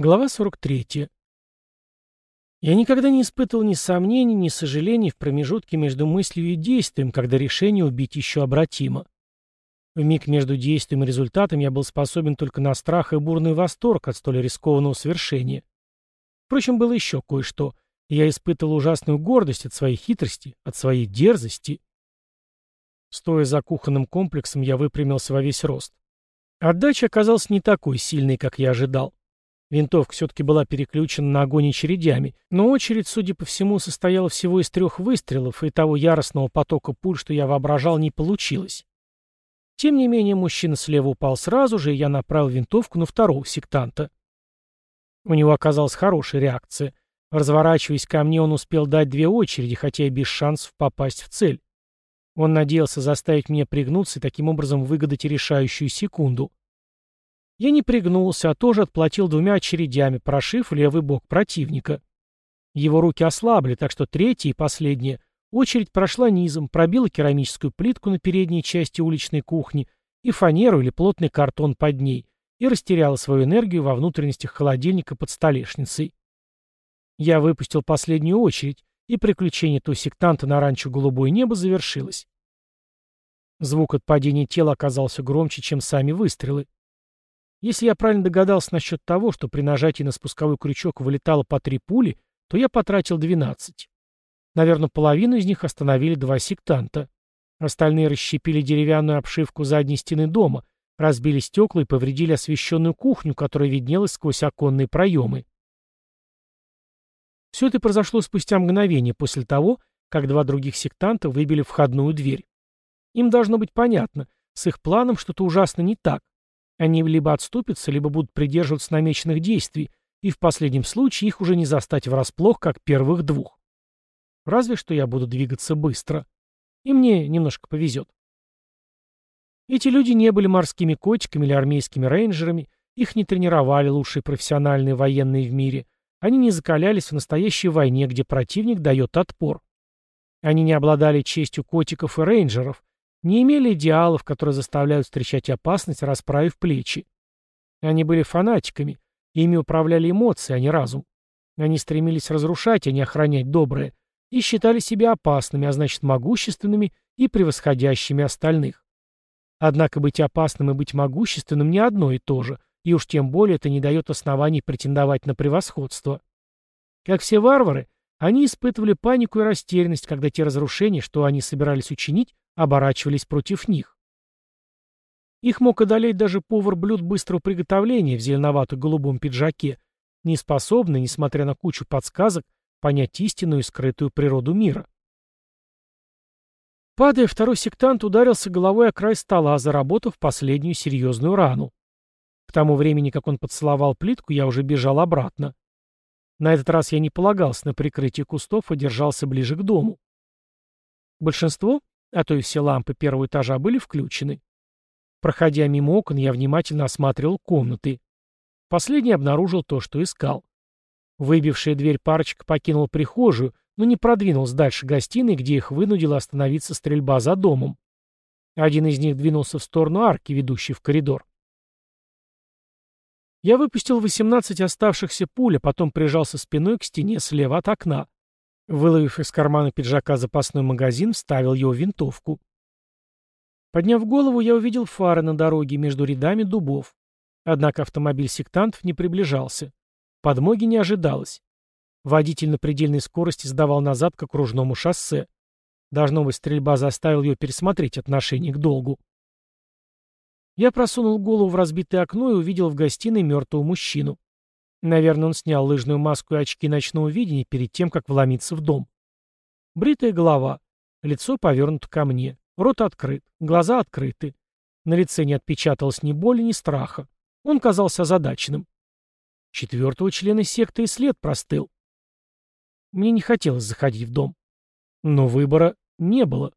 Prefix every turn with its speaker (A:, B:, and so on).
A: Глава 43. Я никогда не испытывал ни сомнений, ни сожалений в промежутке между мыслью и действием, когда решение убить еще обратимо. В миг между действием и результатом я был способен только на страх и бурный восторг от столь рискованного совершения. Впрочем, было еще кое-что. Я испытывал ужасную гордость от своей хитрости, от своей дерзости. Стоя за кухонным комплексом, я выпрямился во весь рост. Отдача оказалась не такой сильной, как я ожидал. Винтовка все-таки была переключена на огонь очередями, но очередь, судя по всему, состояла всего из трех выстрелов, и того яростного потока пуль, что я воображал, не получилось. Тем не менее, мужчина слева упал сразу же, и я направил винтовку на второго сектанта. У него оказалась хорошая реакция. Разворачиваясь ко мне, он успел дать две очереди, хотя и без шансов попасть в цель. Он надеялся заставить меня пригнуться и таким образом выгадать решающую секунду. Я не пригнулся, а тоже отплатил двумя очередями, прошив левый бок противника. Его руки ослабли, так что третья и последняя очередь прошла низом, пробила керамическую плитку на передней части уличной кухни и фанеру или плотный картон под ней, и растеряла свою энергию во внутренностях холодильника под столешницей. Я выпустил последнюю очередь, и приключение то сектанта на ранчо «Голубое небо» завершилось. Звук от падения тела оказался громче, чем сами выстрелы. Если я правильно догадался насчет того, что при нажатии на спусковой крючок вылетало по три пули, то я потратил 12. Наверное, половину из них остановили два сектанта. Остальные расщепили деревянную обшивку задней стены дома, разбили стекла и повредили освещенную кухню, которая виднелась сквозь оконные проемы. Все это произошло спустя мгновение после того, как два других сектанта выбили входную дверь. Им должно быть понятно, с их планом что-то ужасно не так, они либо отступятся, либо будут придерживаться намеченных действий, и в последнем случае их уже не застать врасплох, как первых двух. Разве что я буду двигаться быстро. И мне немножко повезет. Эти люди не были морскими котиками или армейскими рейнджерами, их не тренировали лучшие профессиональные военные в мире, они не закалялись в настоящей войне, где противник дает отпор. Они не обладали честью котиков и рейнджеров, не имели идеалов, которые заставляют встречать опасность, расправив плечи. Они были фанатиками, ими управляли эмоции, а не разум. Они стремились разрушать, а не охранять доброе, и считали себя опасными, а значит могущественными и превосходящими остальных. Однако быть опасным и быть могущественным не одно и то же, и уж тем более это не дает оснований претендовать на превосходство. Как все варвары, они испытывали панику и растерянность, когда те разрушения, что они собирались учинить, оборачивались против них. Их мог одолеть даже повар блюд быстрого приготовления в зеленовато-голубом пиджаке, не способный, несмотря на кучу подсказок, понять истинную и скрытую природу мира. Падая, второй сектант ударился головой о край стола, заработав последнюю серьезную рану. К тому времени, как он поцеловал плитку, я уже бежал обратно. На этот раз я не полагался на прикрытие кустов, а держался ближе к дому. Большинство, а то и все лампы первого этажа были включены. Проходя мимо окон, я внимательно осматривал комнаты. Последний обнаружил то, что искал. Выбившая дверь парочка покинула прихожую, но не продвинулась дальше гостиной, где их вынудила остановиться стрельба за домом. Один из них двинулся в сторону арки, ведущей в коридор. Я выпустил 18 оставшихся пуль, а потом прижался спиной к стене слева от окна. Выловив из кармана пиджака запасной магазин, вставил его в винтовку. Подняв голову, я увидел фары на дороге между рядами дубов. Однако автомобиль сектантов не приближался. Подмоги не ожидалось. Водитель на предельной скорости сдавал назад к окружному шоссе. Должно быть, стрельба заставила ее пересмотреть отношение к долгу. Я просунул голову в разбитое окно и увидел в гостиной мертвого мужчину. Наверное, он снял лыжную маску и очки ночного видения перед тем, как вломиться в дом. Бритая голова, лицо повернуто ко мне, рот открыт, глаза открыты. На лице не отпечаталось ни боли, ни страха. Он казался озадаченным. Четвертого члена секты и след простыл. Мне не хотелось заходить в дом. Но выбора не было.